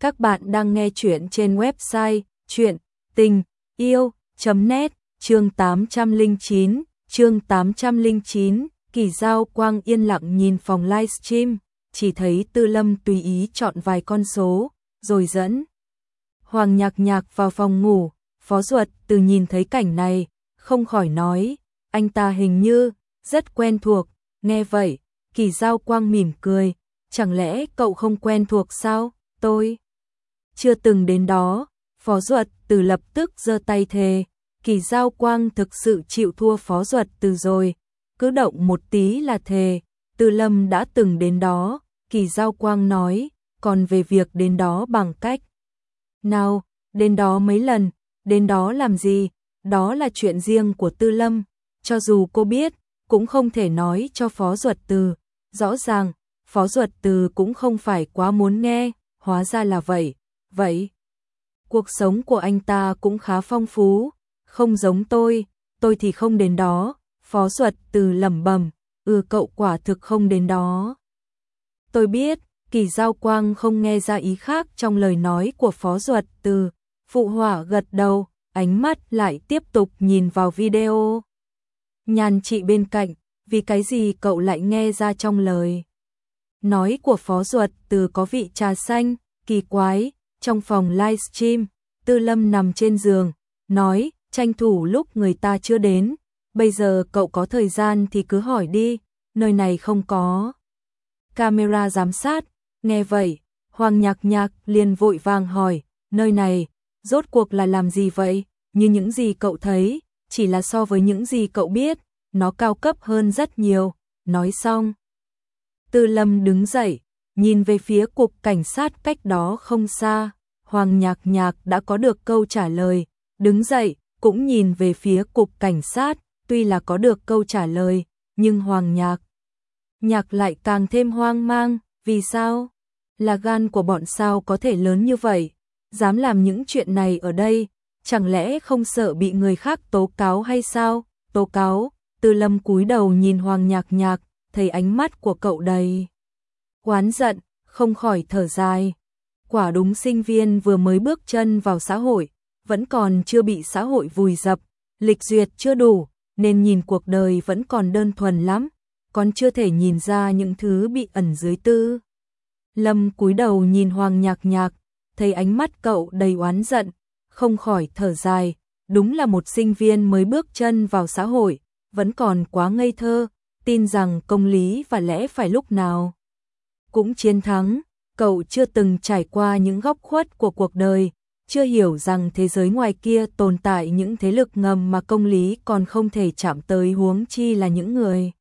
Các bạn đang nghe chuyện trên website chuyện tình yêu.net chương 809, chương 809, kỳ giao quang yên lặng nhìn phòng livestream, chỉ thấy tư lâm tùy ý chọn vài con số, rồi dẫn. Hoàng nhạc nhạc vào phòng ngủ, phó ruột từ nhìn thấy cảnh này, không khỏi nói, anh ta hình như, rất quen thuộc, nghe vậy, kỳ giao quang mỉm cười, chẳng lẽ cậu không quen thuộc sao, tôi chưa từng đến đó, phó duật từ lập tức giơ tay thề, kỳ giao quang thực sự chịu thua phó duật từ rồi, cứ động một tí là thề, từ lâm đã từng đến đó, kỳ giao quang nói, còn về việc đến đó bằng cách. Nào, đến đó mấy lần, đến đó làm gì, đó là chuyện riêng của tư lâm, cho dù cô biết, cũng không thể nói cho phó duật từ, rõ ràng, phó duật từ cũng không phải quá muốn nghe, hóa ra là vậy, vậy. Cuộc sống của anh ta cũng khá phong phú, không giống tôi, tôi thì không đến đó, phó duật từ lẩm bẩm, ừ cậu quả thực không đến đó. Tôi biết, kỳ giao quang không nghe ra ý khác trong lời nói của phó duật từ, phụ hỏa gật đầu, ánh mắt lại tiếp tục nhìn vào video. Nhàn chị bên cạnh, vì cái gì cậu lại nghe ra trong lời. Nói của phó duật từ có vị trà xanh, kỳ quái, trong phòng livestream, tư lâm nằm trên giường, nói, tranh thủ lúc người ta chưa đến, bây giờ cậu có thời gian thì cứ hỏi đi, nơi này không có. Camera giám sát, nghe vậy, Hoàng nhạc nhạc liền vội vàng hỏi, nơi này, rốt cuộc là làm gì vậy, như những gì cậu thấy, chỉ là so với những gì cậu biết, nó cao cấp hơn rất nhiều, nói xong. Tư Lâm đứng dậy, nhìn về phía cục cảnh sát cách đó không xa, Hoàng Nhạc Nhạc đã có được câu trả lời, đứng dậy, cũng nhìn về phía cục cảnh sát, tuy là có được câu trả lời, nhưng Hoàng Nhạc Nhạc lại càng thêm hoang mang, vì sao? Là gan của bọn sao có thể lớn như vậy, dám làm những chuyện này ở đây, chẳng lẽ không sợ bị người khác tố cáo hay sao? Tố cáo, Tư Lâm cúi đầu nhìn Hoàng Nhạc Nhạc, thấy ánh mắt của cậu đầy oán giận, không khỏi thở dài. Quả đúng sinh viên vừa mới bước chân vào xã hội, vẫn còn chưa bị xã hội vùi dập, lịch duyệt chưa đủ, nên nhìn cuộc đời vẫn còn đơn thuần lắm, còn chưa thể nhìn ra những thứ bị ẩn dưới tư. Lâm cúi đầu nhìn Hoàng Nhạc Nhạc, thấy ánh mắt cậu đầy oán giận, không khỏi thở dài, đúng là một sinh viên mới bước chân vào xã hội, vẫn còn quá ngây thơ, tin rằng công lý và lẽ phải lúc nào cũng chiến thắng, cậu chưa từng trải qua những góc khuất của cuộc đời, chưa hiểu rằng thế giới ngoài kia tồn tại những thế lực ngầm mà công lý còn không thể chạm tới huống chi là những người.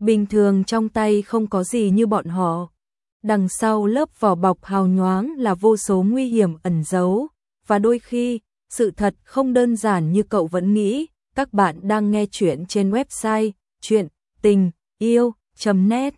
Bình thường trong tay không có gì như bọn họ. Đằng sau lớp vỏ bọc hào nhoáng là vô số nguy hiểm ẩn giấu, và đôi khi, sự thật không đơn giản như cậu vẫn nghĩ. Các bạn đang nghe chuyện trên website chuyện tình yêu.net